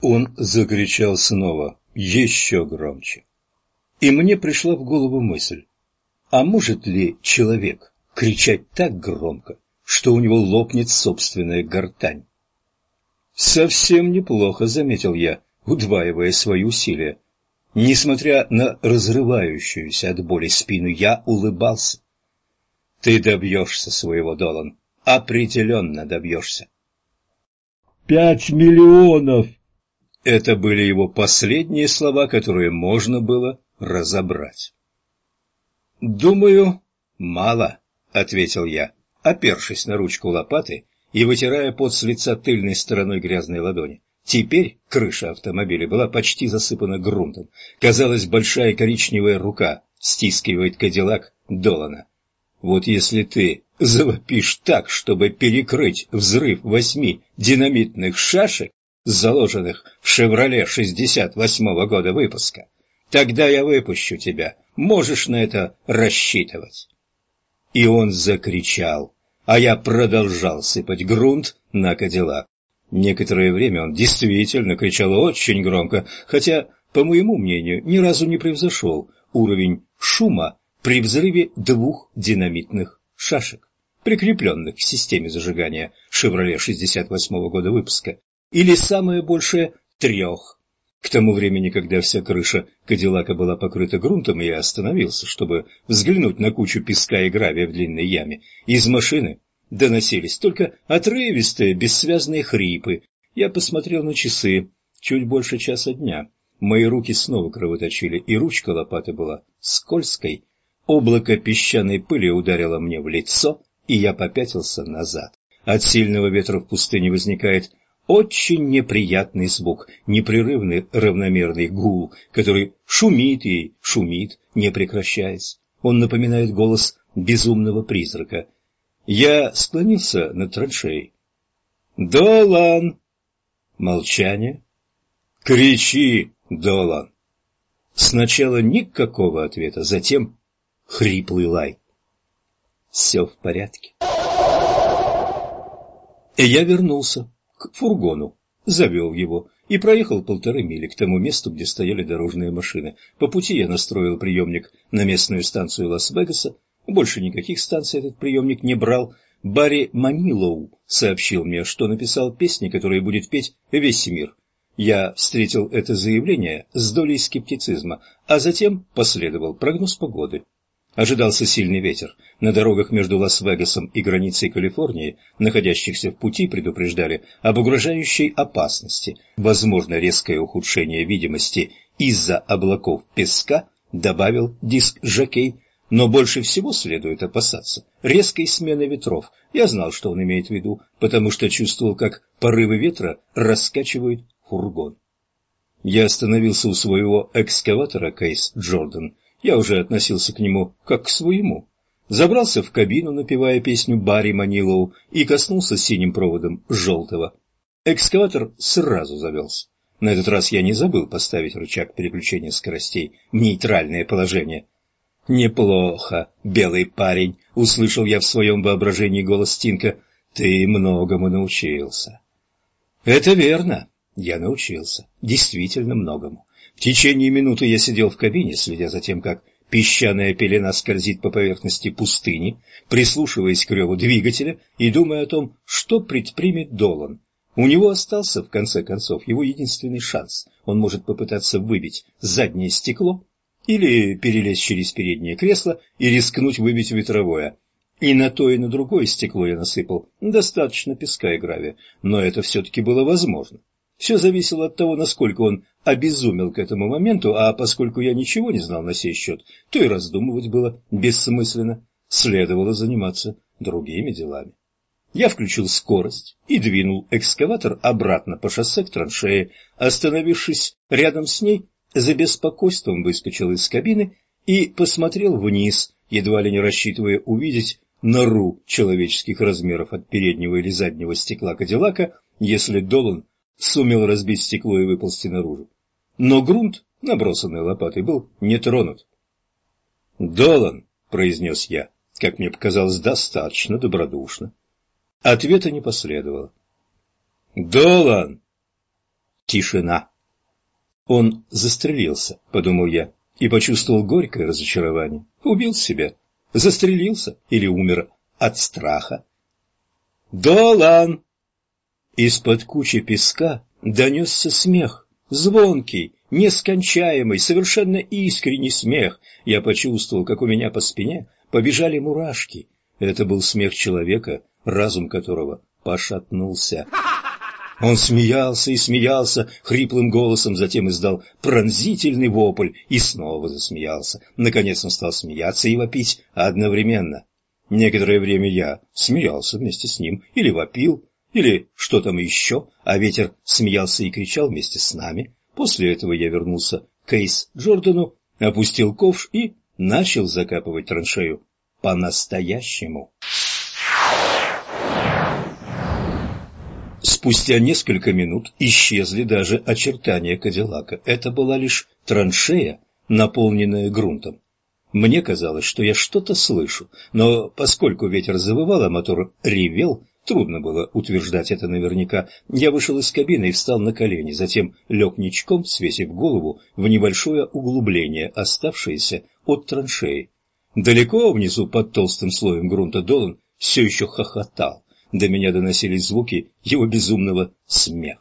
Он закричал снова, еще громче. И мне пришла в голову мысль, а может ли человек кричать так громко, что у него лопнет собственная гортань? Совсем неплохо, заметил я, удваивая свои усилия. Несмотря на разрывающуюся от боли спину, я улыбался. Ты добьешься своего, Долан. Определенно добьешься. «Пять миллионов!» Это были его последние слова, которые можно было разобрать. «Думаю, мало», — ответил я, опершись на ручку лопаты и вытирая пот с лица тыльной стороной грязной ладони. Теперь крыша автомобиля была почти засыпана грунтом. Казалось, большая коричневая рука стискивает кадиллак Долана. Вот если ты завопишь так, чтобы перекрыть взрыв восьми динамитных шашек, заложенных в «Шевроле» 68-го года выпуска, тогда я выпущу тебя, можешь на это рассчитывать. И он закричал, а я продолжал сыпать грунт на кадиллак. Некоторое время он действительно кричал очень громко, хотя, по моему мнению, ни разу не превзошел уровень шума при взрыве двух динамитных шашек, прикрепленных к системе зажигания «Шевроле» 68 года выпуска, или самое большее трех. К тому времени, когда вся крыша Кадиллака была покрыта грунтом, я остановился, чтобы взглянуть на кучу песка и гравия в длинной яме. Из машины доносились только отрывистые, бессвязные хрипы. Я посмотрел на часы. Чуть больше часа дня. Мои руки снова кровоточили, и ручка лопаты была скользкой. Облако песчаной пыли ударило мне в лицо, и я попятился назад. От сильного ветра в пустыне возникает очень неприятный звук, непрерывный равномерный гул, который шумит и шумит, не прекращаясь. Он напоминает голос безумного призрака. Я склонился над траншеей. «Долан!» Молчание. «Кричи, Долан!» Сначала никакого ответа, затем хриплый лай. Все в порядке. И я вернулся к фургону, завел его и проехал полторы мили к тому месту, где стояли дорожные машины. По пути я настроил приемник на местную станцию Лас-Вегаса. Больше никаких станций этот приемник не брал. Барри Манилоу сообщил мне, что написал песни, которые будет петь весь мир. Я встретил это заявление с долей скептицизма, а затем последовал прогноз погоды. Ожидался сильный ветер. На дорогах между Лас-Вегасом и границей Калифорнии, находящихся в пути, предупреждали об угрожающей опасности. Возможно резкое ухудшение видимости из-за облаков песка, добавил диск Жакей, но больше всего следует опасаться резкой смены ветров. Я знал, что он имеет в виду, потому что чувствовал, как порывы ветра раскачивают фургон. Я остановился у своего экскаватора Кейс Джордан я уже относился к нему как к своему. Забрался в кабину, напевая песню Барри Манилоу, и коснулся синим проводом желтого. Экскаватор сразу завелся. На этот раз я не забыл поставить рычаг переключения скоростей в нейтральное положение. «Неплохо, белый парень», — услышал я в своем воображении голос Стинка. «Ты многому научился». «Это верно. Я научился. Действительно многому. В течение минуты я сидел в кабине, следя за тем, как песчаная пелена скользит по поверхности пустыни, прислушиваясь к реву двигателя и думая о том, что предпримет Долан. У него остался, в конце концов, его единственный шанс. Он может попытаться выбить заднее стекло или перелезть через переднее кресло и рискнуть выбить ветровое. И на то, и на другое стекло я насыпал достаточно песка и гравия, но это все-таки было возможно. Все зависело от того, насколько он обезумел к этому моменту, а поскольку я ничего не знал на сей счет, то и раздумывать было бессмысленно. Следовало заниматься другими делами. Я включил скорость и двинул экскаватор обратно по шоссе к траншее. Остановившись рядом с ней, за беспокойством выскочил из кабины и посмотрел вниз, едва ли не рассчитывая увидеть нору человеческих размеров от переднего или заднего стекла Кадиллака, если Долан сумел разбить стекло и выползти наружу. Но грунт, набросанный лопатой, был не тронут. «Долан», — произнес я, как мне показалось, достаточно добродушно. Ответа не последовало. «Долан!» Тишина. Он застрелился, подумал я, и почувствовал горькое разочарование. Убил себя. Застрелился или умер от страха. «Долан!» Из-под кучи песка донесся смех, звонкий, нескончаемый, совершенно искренний смех. Я почувствовал, как у меня по спине побежали мурашки. Это был смех человека, разум которого пошатнулся. Он смеялся и смеялся хриплым голосом, затем издал пронзительный вопль и снова засмеялся. Наконец он стал смеяться и вопить одновременно. Некоторое время я смеялся вместе с ним, или вопил, или что там еще, а ветер смеялся и кричал вместе с нами. После этого я вернулся к Кейс Джордану, опустил ковш и начал закапывать траншею по-настоящему. Спустя несколько минут исчезли даже очертания Кадиллака. Это была лишь траншея, наполненная грунтом. Мне казалось, что я что-то слышу, но поскольку ветер завывал, а мотор ревел, трудно было утверждать это наверняка. Я вышел из кабины и встал на колени, затем лег ничком, свесив голову в небольшое углубление, оставшееся от траншеи. Далеко внизу, под толстым слоем грунта, Долан все еще хохотал. До меня доносились звуки его безумного смеха.